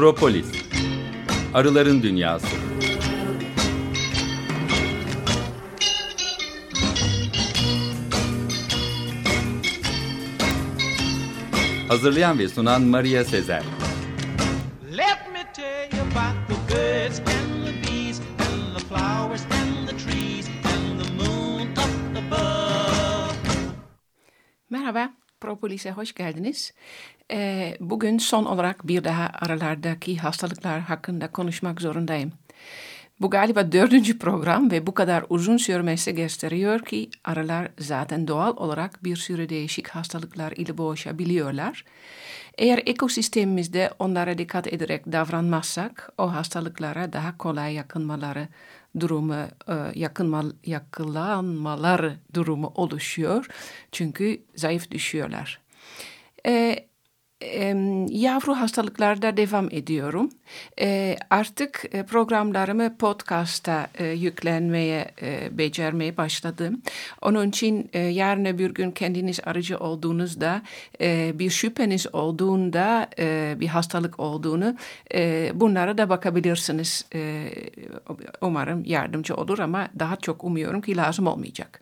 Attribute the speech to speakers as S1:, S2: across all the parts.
S1: Propolis Arıların Dünyası. Hazırlayan ve sunan Maria Sezer Propolis'e hoş geldiniz. Ee, bugün son olarak bir daha aralardaki hastalıklar hakkında konuşmak zorundayım. Bu galiba dördüncü program ve bu kadar uzun sürmesi gösteriyor ki aralar zaten doğal olarak bir sürü değişik hastalıklar ile boğuşabiliyorlar. Eğer ekosistemimizde onlara dikkat ederek davranmazsak o hastalıklara daha kolay yakınmaları durumu e, yakınma, yakılanmaları durumu oluşuyor. Çünkü zayıf düşüyorlar. E, yavru hastalıklarda devam ediyorum. E, artık e, programlarımı podcast'a e, yüklenmeye, becermeye başladım. Onun için yarın öbür gün kendiniz aracı olduğunuzda, bir şüpheniz olduğunda, bir hastalık olduğunu bunlara da bakabilirsiniz. umarım yardımcı olur ama daha çok umuyorum ki lazım olmayacak.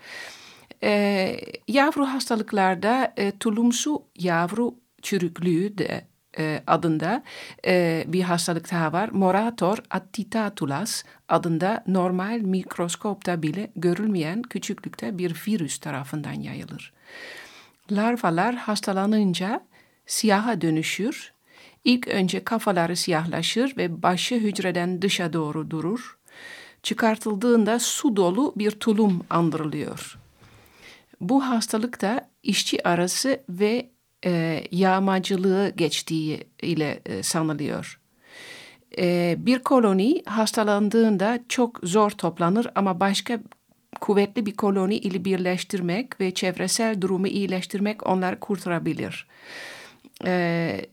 S1: yavru hastalıklarda tulumsu yavru çürüklüğü de e, adında e, bir hastalık daha var. Morator attitatulas adında normal mikroskopta bile görülmeyen küçüklükte bir virüs tarafından yayılır. Larvalar hastalanınca siyaha dönüşür. İlk önce kafaları siyahlaşır ve başı hücreden dışa doğru durur. Çıkartıldığında su dolu bir tulum andırılıyor. Bu hastalıkta işçi arası ve e, yağmacılığı geçtiği ile e, sanılıyor. E, bir koloni hastalandığında çok zor toplanır ama başka kuvvetli bir koloni ile birleştirmek ve çevresel durumu iyileştirmek onları kurtarabilir. Ee,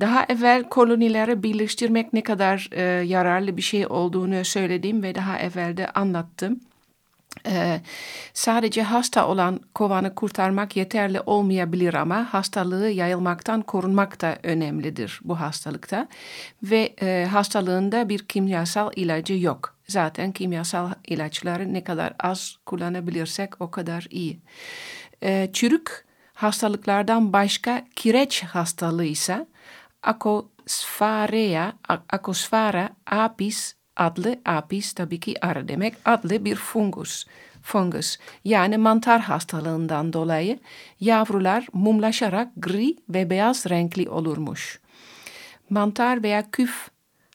S1: daha evvel kolonileri birleştirmek ne kadar e, yararlı bir şey olduğunu söyledim ve daha evvel de anlattım. Ee, sadece hasta olan kovanı kurtarmak yeterli olmayabilir ama hastalığı yayılmaktan korunmak da önemlidir bu hastalıkta. Ve e, hastalığında bir kimyasal ilacı yok. Zaten kimyasal ilaçları ne kadar az kullanabilirsek o kadar iyi. E, çürük hastalıklardan başka kireç hastalığı ise akosfarea, akosfera apis adlı apis tabii ki arı demek adlı bir fungus. Fungus yani mantar hastalığından dolayı yavrular mumlaşarak gri ve beyaz renkli olurmuş. Mantar veya küf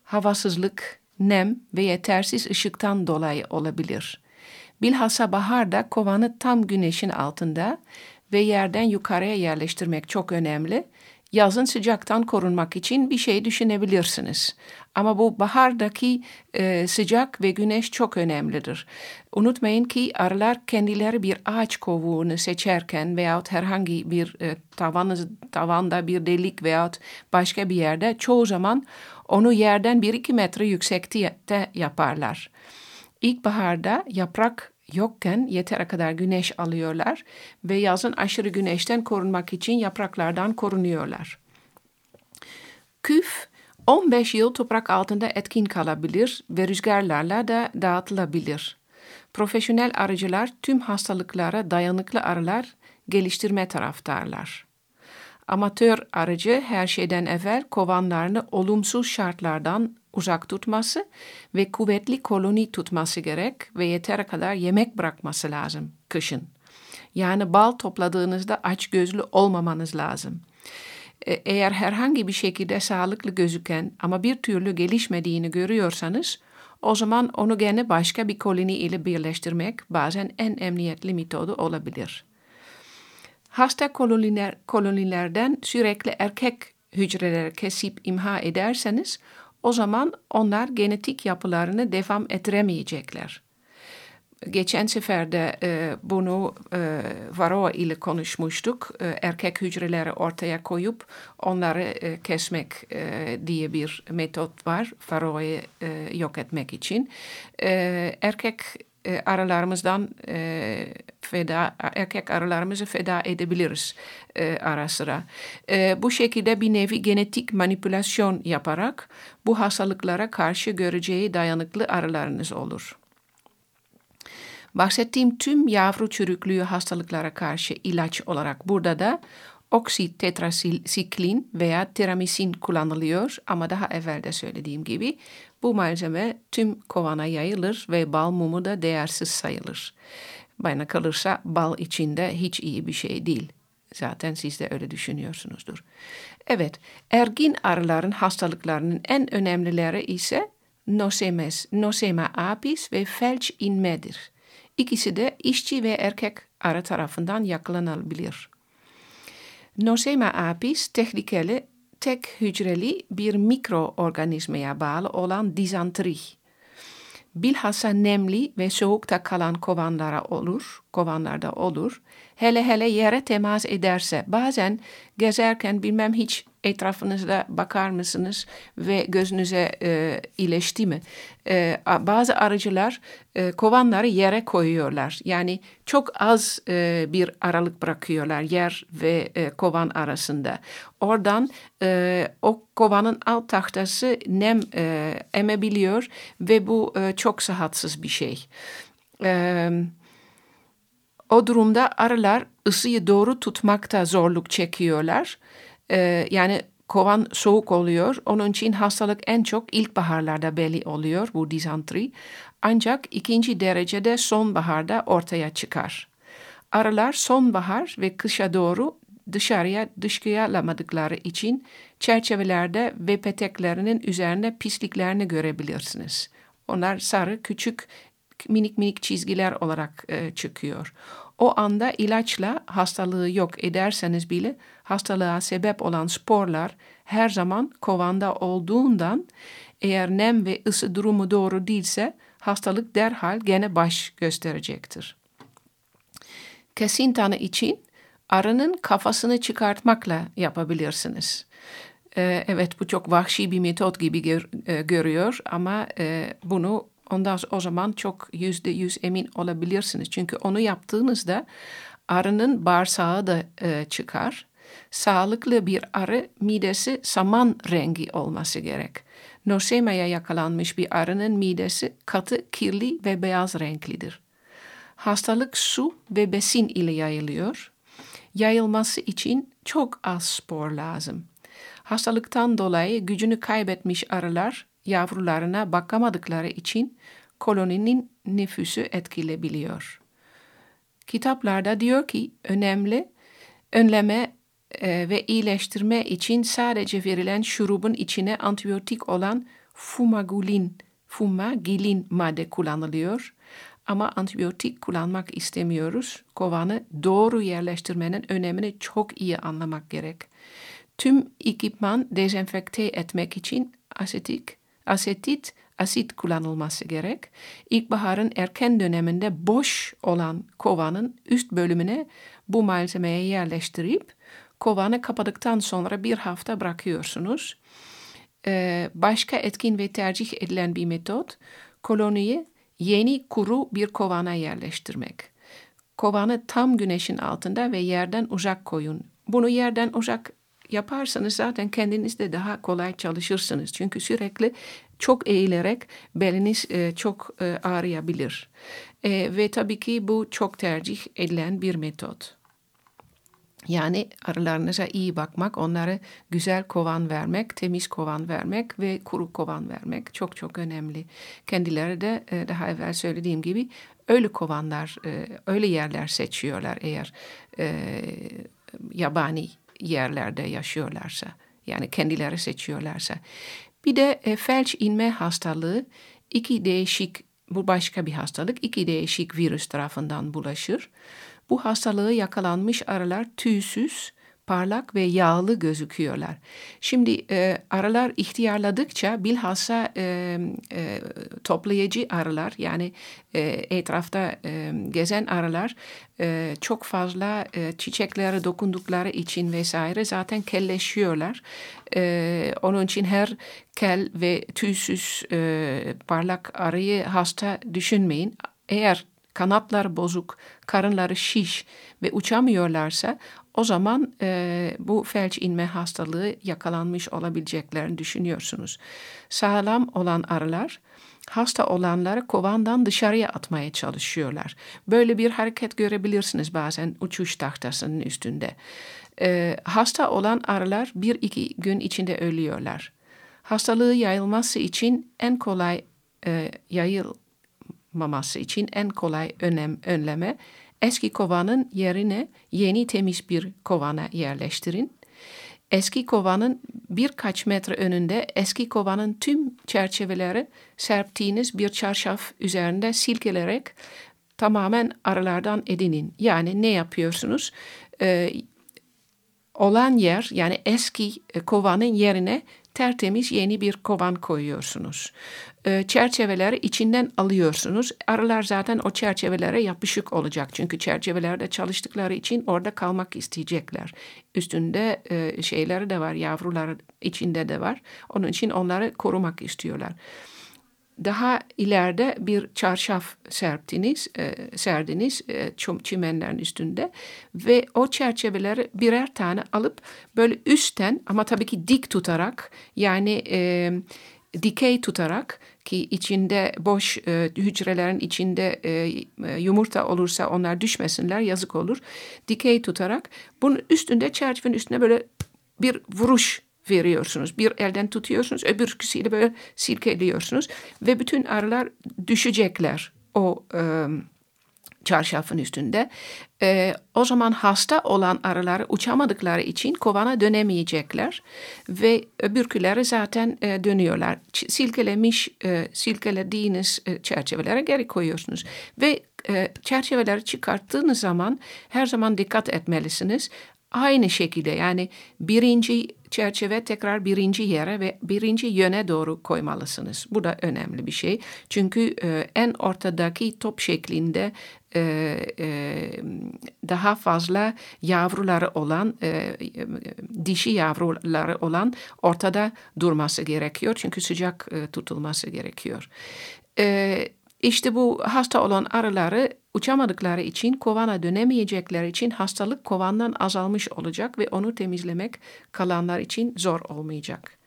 S1: havasızlık, nem ve yetersiz ışıktan dolayı olabilir. Bilhassa baharda kovanı tam güneşin altında ve yerden yukarıya yerleştirmek çok önemli yazın sıcaktan korunmak için bir şey düşünebilirsiniz. Ama bu bahardaki e, sıcak ve güneş çok önemlidir. Unutmayın ki arılar kendileri bir ağaç kovuğunu seçerken veyahut herhangi bir e, tavanı, tavanda bir delik veyahut başka bir yerde çoğu zaman onu yerden bir iki metre yüksekte yaparlar. İlkbaharda yaprak yokken yeter kadar güneş alıyorlar ve yazın aşırı güneşten korunmak için yapraklardan korunuyorlar. Küf 15 yıl toprak altında etkin kalabilir ve rüzgarlarla da dağıtılabilir. Profesyonel arıcılar tüm hastalıklara dayanıklı arılar geliştirme taraftarlar. Amatör arıcı her şeyden evvel kovanlarını olumsuz şartlardan uzak tutması ve kuvvetli koloni tutması gerek ve yeter kadar yemek bırakması lazım kışın. Yani bal topladığınızda aç gözlü olmamanız lazım. E, eğer herhangi bir şekilde sağlıklı gözüken ama bir türlü gelişmediğini görüyorsanız o zaman onu gene başka bir koloni ile birleştirmek bazen en emniyetli metodu olabilir. Hasta koloniler, kolonilerden sürekli erkek hücreleri kesip imha ederseniz o zaman onlar genetik yapılarını devam ettiremeyecekler. Geçen sefer de e, bunu e, Varroa ile konuşmuştuk. E, erkek hücreleri ortaya koyup onları e, kesmek e, diye bir metot var. Varroa'yı e, yok etmek için. E, erkek e, aralarımızdan e, feda erkek aralarımızı feda edebiliriz e, ara sıra. E, bu şekilde bir nevi genetik manipülasyon yaparak bu hastalıklara karşı göreceği dayanıklı arılarınız olur. Bahsettiğim tüm yavru çürüklüğü hastalıklara karşı ilaç olarak burada da oksitetrasiklin veya teramisin kullanılıyor ama daha evvel de söylediğim gibi bu malzeme tüm kovana yayılır ve bal mumu da değersiz sayılır. Bana kalırsa bal içinde hiç iyi bir şey değil. Zaten siz de öyle düşünüyorsunuzdur. Evet, ergin arıların hastalıklarının en önemlileri ise nosemes, nosema apis ve felç inmedir. İkisi de işçi ve erkek arı tarafından yakalanabilir. Nosema apis tehlikeli tek hücreli bir mikroorganizmaya bağlı olan dizantri. Bilhassa nemli ve soğukta kalan kovanlara olur, kovanlarda olur. Hele hele yere temas ederse bazen gezerken bilmem hiç etrafınızda bakar mısınız ve gözünüze e, iyileşti mi? E, bazı arıcılar e, kovanları yere koyuyorlar. Yani çok az e, bir aralık bırakıyorlar yer ve e, kovan arasında. Oradan e, o kovanın alt tahtası nem e, emebiliyor ve bu e, çok sıhhatsız bir şey. Evet. O durumda arılar ısıyı doğru tutmakta zorluk çekiyorlar. Ee, yani kovan soğuk oluyor. Onun için hastalık en çok ilkbaharlarda belli oluyor bu dizantri. Ancak ikinci derecede sonbaharda ortaya çıkar. Arılar sonbahar ve kışa doğru dışarıya dışkıyalamadıkları için çerçevelerde ve peteklerinin üzerine pisliklerini görebilirsiniz. Onlar sarı küçük minik minik çizgiler olarak e, çıkıyor. O anda ilaçla hastalığı yok ederseniz bile hastalığa sebep olan sporlar her zaman kovanda olduğundan eğer nem ve ısı durumu doğru değilse hastalık derhal gene baş gösterecektir. Kesin tanı için arının kafasını çıkartmakla yapabilirsiniz. Ee, evet bu çok vahşi bir metot gibi gör, e, görüyor ama e, bunu Ondan o zaman çok yüzde yüz emin olabilirsiniz. Çünkü onu yaptığınızda arının bağırsağı da e, çıkar. Sağlıklı bir arı midesi saman rengi olması gerek. Nosema'ya yakalanmış bir arının midesi katı, kirli ve beyaz renklidir. Hastalık su ve besin ile yayılıyor. Yayılması için çok az spor lazım. Hastalıktan dolayı gücünü kaybetmiş arılar yavrularına bakamadıkları için koloninin nüfusu etkilebiliyor. Kitaplarda diyor ki önemli önleme e, ve iyileştirme için sadece verilen şurubun içine antibiyotik olan fumagulin, fumagilin madde kullanılıyor. Ama antibiyotik kullanmak istemiyoruz. Kovanı doğru yerleştirmenin önemini çok iyi anlamak gerek. Tüm ekipman dezenfekte etmek için asetik asetit, asit kullanılması gerek. İlkbaharın erken döneminde boş olan kovanın üst bölümüne bu malzemeyi yerleştirip kovanı kapadıktan sonra bir hafta bırakıyorsunuz. Ee, başka etkin ve tercih edilen bir metot koloniyi yeni kuru bir kovana yerleştirmek. Kovanı tam güneşin altında ve yerden uzak koyun. Bunu yerden uzak yaparsanız zaten kendiniz de daha kolay çalışırsınız. Çünkü sürekli çok eğilerek beliniz e, çok e, ağrıyabilir. E, ve tabii ki bu çok tercih edilen bir metot. Yani arılarınıza iyi bakmak, onlara güzel kovan vermek, temiz kovan vermek ve kuru kovan vermek çok çok önemli. Kendileri de e, daha evvel söylediğim gibi öyle kovanlar, öyle yerler seçiyorlar eğer e, yabani yerlerde yaşıyorlarsa. Yani kendileri seçiyorlarsa. Bir de e, felç inme hastalığı iki değişik, bu başka bir hastalık, iki değişik virüs tarafından bulaşır. Bu hastalığı yakalanmış arılar tüysüz, parlak ve yağlı gözüküyorlar. Şimdi e, arılar ihtiyarladıkça bilhassa e, e, toplayıcı arılar yani e, etrafta e, gezen arılar e, çok fazla e, çiçeklere dokundukları için vesaire zaten kelleşiyorlar. E, onun için her kel ve tüysüz e, parlak arıyı hasta düşünmeyin Eğer kanatlar bozuk, karınları şiş ve uçamıyorlarsa o zaman e, bu felç inme hastalığı yakalanmış olabileceklerini düşünüyorsunuz. Sağlam olan arılar hasta olanları kovandan dışarıya atmaya çalışıyorlar. Böyle bir hareket görebilirsiniz bazen uçuş tahtasının üstünde. E, hasta olan arılar bir iki gün içinde ölüyorlar. Hastalığı yayılması için en kolay e, yayılmaması için en kolay önem, önleme eski kovanın yerine yeni temiz bir kovana yerleştirin. Eski kovanın birkaç metre önünde eski kovanın tüm çerçeveleri serptiğiniz bir çarşaf üzerinde silkelerek tamamen aralardan edinin. Yani ne yapıyorsunuz? Ee, olan yer yani eski kovanın yerine tertemiz yeni bir kovan koyuyorsunuz. E, çerçeveleri içinden alıyorsunuz. Arılar zaten o çerçevelere yapışık olacak. Çünkü çerçevelerde çalıştıkları için orada kalmak isteyecekler. Üstünde e, şeyleri de var, yavrular içinde de var. Onun için onları korumak istiyorlar daha ileride bir çarşaf serptiniz, e, serdiniz e, çimenlerin üstünde ve o çerçeveleri birer tane alıp böyle üstten ama tabii ki dik tutarak yani e, dikey tutarak ki içinde boş e, hücrelerin içinde e, e, yumurta olursa onlar düşmesinler yazık olur. Dikey tutarak bunun üstünde çerçevenin üstüne böyle bir vuruş veriyorsunuz. Bir elden tutuyorsunuz, öbürküsüyle böyle silkeliyorsunuz ve bütün arılar düşecekler o e, çarşafın üstünde. E, o zaman hasta olan arılar uçamadıkları için kovana dönemeyecekler ve öbürküleri zaten e, dönüyorlar. Silkelemiş, e, silkelediğiniz e, çerçevelere geri koyuyorsunuz ve e, çerçeveleri çıkarttığınız zaman her zaman dikkat etmelisiniz. Aynı şekilde yani birinci çerçeve tekrar birinci yere ve birinci yöne doğru koymalısınız. Bu da önemli bir şey. Çünkü e, en ortadaki top şeklinde e, e, daha fazla yavruları olan, e, dişi yavruları olan ortada durması gerekiyor. Çünkü sıcak e, tutulması gerekiyor. E, işte bu hasta olan arıları uçamadıkları için kovana dönemeyecekleri için hastalık kovandan azalmış olacak ve onu temizlemek kalanlar için zor olmayacak.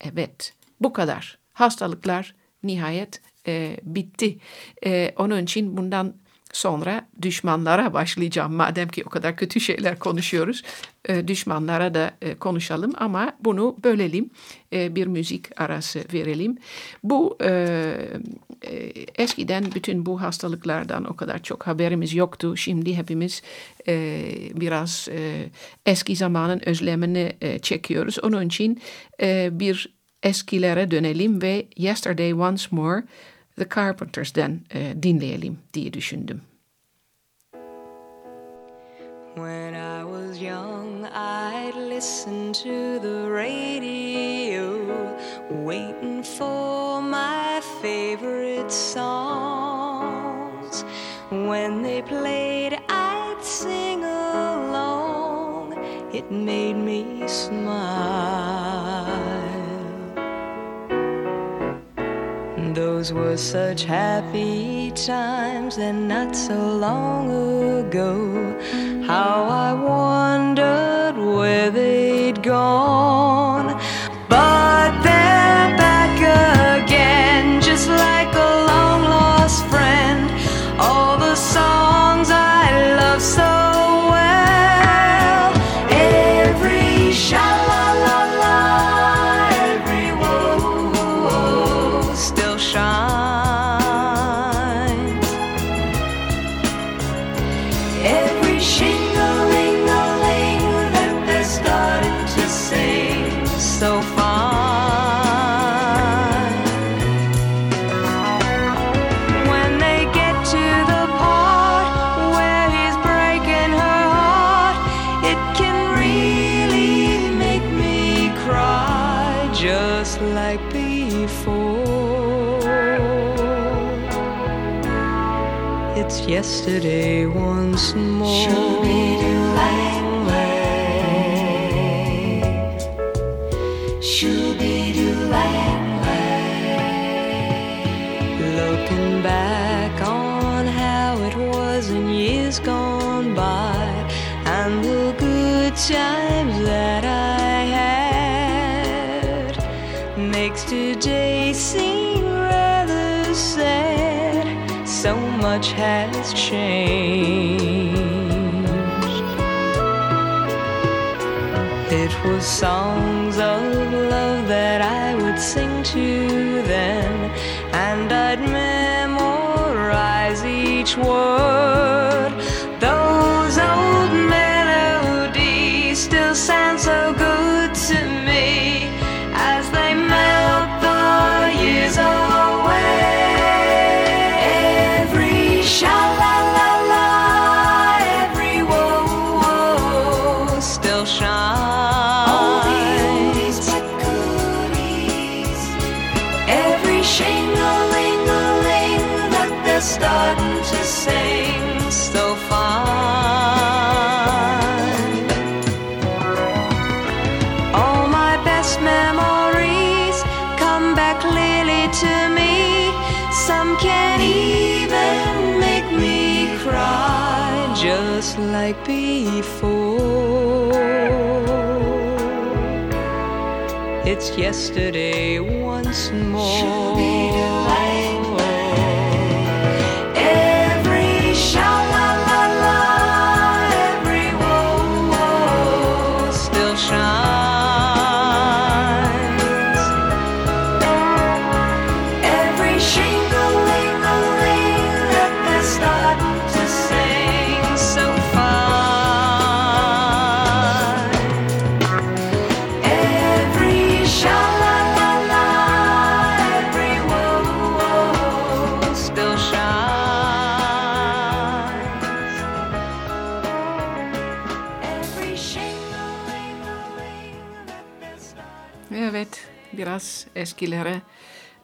S1: Evet bu kadar. Hastalıklar nihayet e, bitti. E, onun için bundan Sonra düşmanlara başlayacağım. Madem ki o kadar kötü şeyler konuşuyoruz, e, düşmanlara da e, konuşalım ama bunu bölelim. E, bir müzik arası verelim. Bu eskiden bütün bu hastalıklardan o kadar çok haberimiz yoktu. Şimdi hepimiz biraz eski zamanın özlemini çekiyoruz. Onun için bir eskilere dönelim ve Yesterday Once More The carpenters Carpenters'den e, eh, dinleyelim diye düşündüm. When I was young, I'd listen to the radio, waiting for my favorite songs. When they played, I'd sing along. It made me smile. Those were such happy times and not so long ago. How I wondered where they'd gone. It's yesterday once more. Show me the light. Looking back on how it was in
S2: years gone by, and the good times. Much has changed. It was songs of love that I would sing to then, and I'd memorize each word. Just like before. It's yesterday once more.
S1: Biraz eskilere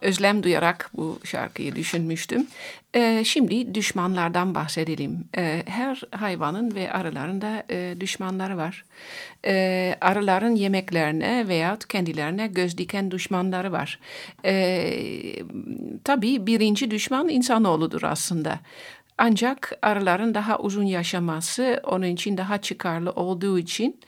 S1: özlem duyarak bu şarkıyı düşünmüştüm. Ee, şimdi düşmanlardan bahsedelim. Ee, her hayvanın ve arıların da e, düşmanları var. Ee, arıların yemeklerine veya kendilerine göz diken düşmanları var. Ee, tabii birinci düşman insanoğludur aslında. Ancak arıların daha uzun yaşaması onun için daha çıkarlı olduğu için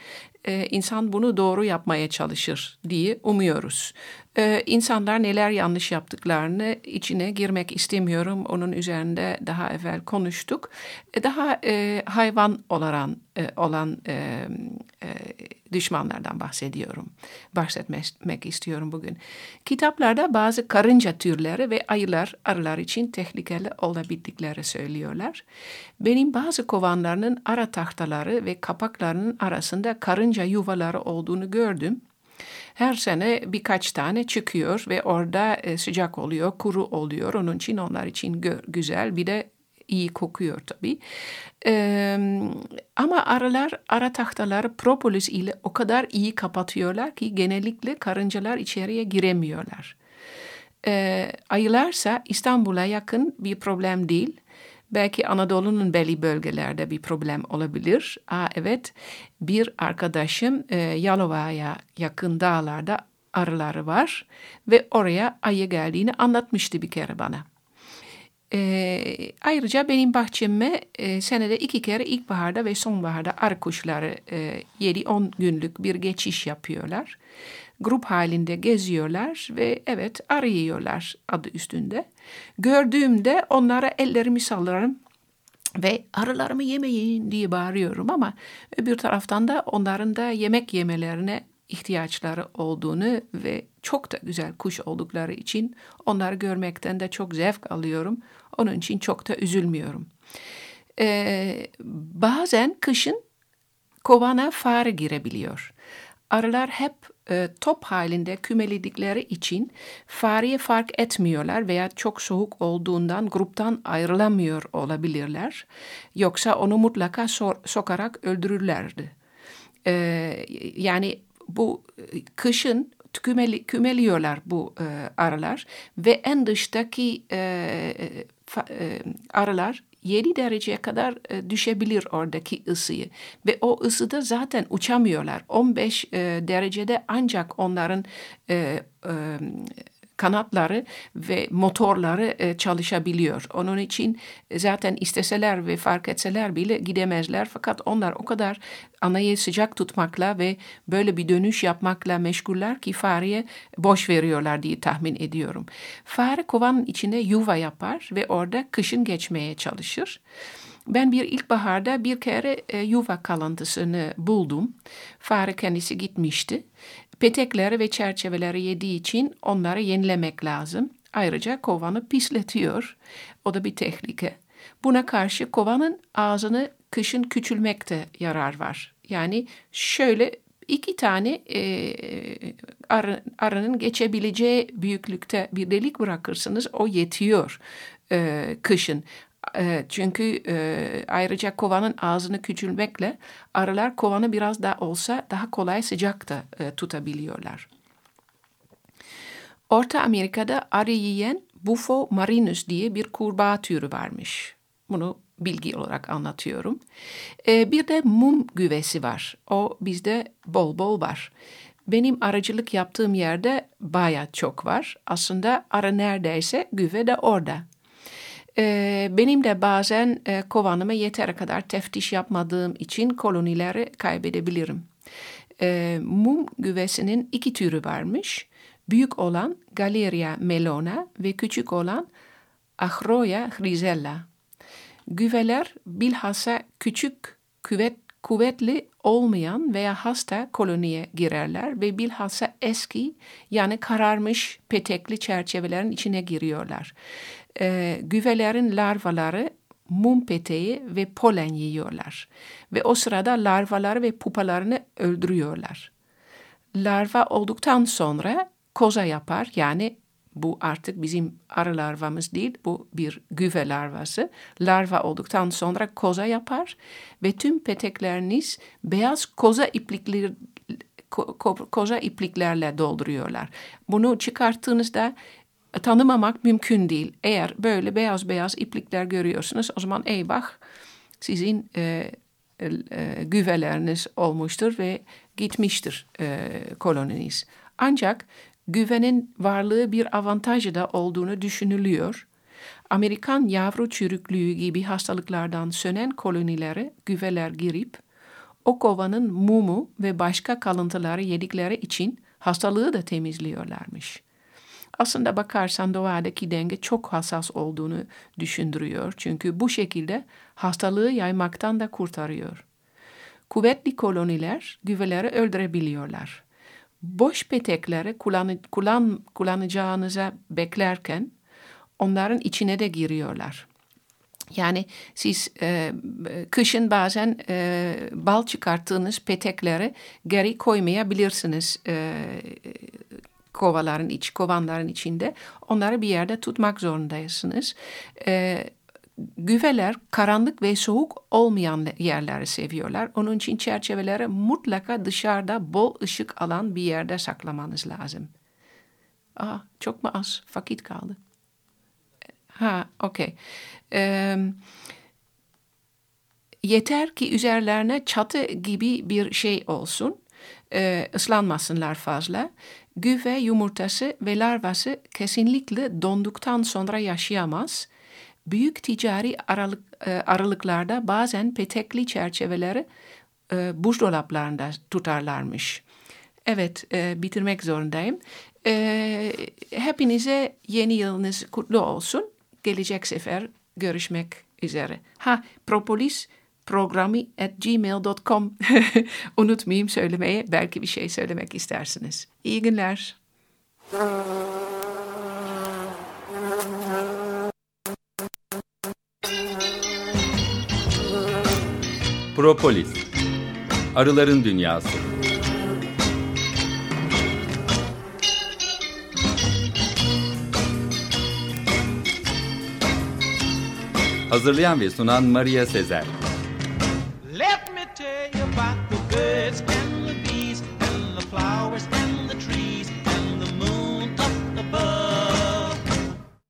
S1: e, insan bunu doğru yapmaya çalışır diye umuyoruz. E, insanlar neler yanlış yaptıklarını içine girmek istemiyorum. Onun üzerinde daha evvel konuştuk. E, daha e, hayvan olan, e, olan e, e, düşmanlardan bahsediyorum. Bahsetmek istiyorum bugün. Kitaplarda bazı karınca türleri ve ayılar arılar için tehlikeli olabildikleri söylüyorlar. Benim bazı kovanlarının ara tahtaları ve kapaklarının arasında karınca yuvaları olduğunu gördüm. Her sene birkaç tane çıkıyor ve orada e, sıcak oluyor, kuru oluyor. Onun için onlar için güzel bir de iyi kokuyor tabii. Ee, ama arılar ara tahtaları propolis ile o kadar iyi kapatıyorlar ki genellikle karıncalar içeriye giremiyorlar. Ee, ayılarsa İstanbul'a yakın bir problem değil. Belki Anadolu'nun belli bölgelerde bir problem olabilir. Aa, evet bir arkadaşım e, Yalova'ya yakın dağlarda arıları var ve oraya ayı geldiğini anlatmıştı bir kere bana. E, ayrıca benim bahçeme e, senede iki kere ilkbaharda ve sonbaharda arı kuşları e, 7-10 günlük bir geçiş yapıyorlar. Grup halinde geziyorlar ve evet arı yiyorlar adı üstünde. Gördüğümde onlara ellerimi sallarım ve arılarımı yemeyin diye bağırıyorum ama öbür taraftan da onların da yemek yemelerine ihtiyaçları olduğunu ve çok da güzel kuş oldukları için onları görmekten de çok zevk alıyorum. Onun için çok da üzülmüyorum. Ee, bazen kışın kovana fare girebiliyor. Arılar hep e, top halinde kümeledikleri için fareye fark etmiyorlar veya çok soğuk olduğundan gruptan ayrılamıyor olabilirler. Yoksa onu mutlaka so sokarak öldürürlerdi. E, yani bu kışın kümeli, kümeliyorlar bu e, arılar ve en dıştaki e, fa, e, arılar 7 dereceye kadar e, düşebilir oradaki ısıyı ve o ısıda zaten uçamıyorlar. 15 e, derecede ancak onların e, e, kanatları ve motorları e, çalışabiliyor. Onun için zaten isteseler ve fark etseler bile gidemezler. Fakat onlar o kadar anayı sıcak tutmakla ve böyle bir dönüş yapmakla meşguller ki fareye boş veriyorlar diye tahmin ediyorum. Fare kovanın içinde yuva yapar ve orada kışın geçmeye çalışır. Ben bir ilkbaharda bir kere e, yuva kalıntısını buldum. Fare kendisi gitmişti. Petekleri ve çerçeveleri yediği için onları yenilemek lazım. Ayrıca kovanı pisletiyor. O da bir tehlike. Buna karşı kovanın ağzını kışın küçülmekte yarar var. Yani şöyle iki tane e, arı, arının geçebileceği büyüklükte bir delik bırakırsınız o yetiyor e, kışın. E, çünkü e, ayrıca kovanın ağzını küçülmekle arılar kovanı biraz daha olsa daha kolay sıcakta e, tutabiliyorlar. Orta Amerika'da arı yiyen Bufo marinus diye bir kurbağa türü varmış. Bunu bilgi olarak anlatıyorum. E, bir de mum güvesi var. O bizde bol bol var. Benim aracılık yaptığım yerde baya çok var. Aslında arı neredeyse güve de orada. E, benim de bazen e, kovanıma yeter kadar teftiş yapmadığım için kolonileri kaybedebilirim. E, mum güvesinin iki türü varmış. Büyük olan Galeria melona ve küçük olan Achroya grisella. Güveler bilhassa küçük küvet, kuvvetli olmayan veya hasta koloniye girerler ve bilhassa eski yani kararmış petekli çerçevelerin içine giriyorlar. Ee, güvelerin larvaları mum peteği ve polen yiyorlar ve o sırada larvaları ve pupalarını öldürüyorlar. Larva olduktan sonra koza yapar yani bu artık bizim arı larvamız değil, bu bir güve larvası. Larva olduktan sonra koza yapar ve tüm petekleriniz beyaz koza iplikleri ko, koza ipliklerle dolduruyorlar. Bunu çıkarttığınızda tanımamak mümkün değil. Eğer böyle beyaz beyaz iplikler görüyorsunuz o zaman eyvah sizin e, e, güveleriniz olmuştur ve gitmiştir e, koloniniz. Ancak güvenin varlığı bir avantajı da olduğunu düşünülüyor. Amerikan yavru çürüklüğü gibi hastalıklardan sönen kolonilere güveler girip o kovanın mumu ve başka kalıntıları yedikleri için hastalığı da temizliyorlarmış. Aslında bakarsan doğadaki denge çok hassas olduğunu düşündürüyor. Çünkü bu şekilde hastalığı yaymaktan da kurtarıyor. Kuvvetli koloniler güveleri öldürebiliyorlar boş petekleri kullan, kullan, kullanacağınıza beklerken onların içine de giriyorlar. Yani siz e, kışın bazen e, bal çıkarttığınız petekleri geri koymayabilirsiniz e, kovaların iç, kovanların içinde. Onları bir yerde tutmak zorundayısınız. E, güveler karanlık ve soğuk olmayan yerleri seviyorlar. Onun için çerçeveleri mutlaka dışarıda bol ışık alan bir yerde saklamanız lazım. Aa, çok mu az vakit kaldı? Ha, okey. Ee, yeter ki üzerlerine çatı gibi bir şey olsun. Ee, ıslanmasınlar fazla. Güve yumurtası ve larvası kesinlikle donduktan sonra yaşayamaz büyük ticari aralık, e, aralıklarda bazen petekli çerçeveleri e, buzdolaplarında tutarlarmış. Evet, e, bitirmek zorundayım. E, hepinize yeni yılınız kutlu olsun. Gelecek sefer görüşmek üzere. Ha, propolis programı at gmail.com unutmayayım söylemeye belki bir şey söylemek istersiniz. İyi günler.
S3: Propolis. Arıların Dünyası. Hazırlayan ve sunan Maria Sezer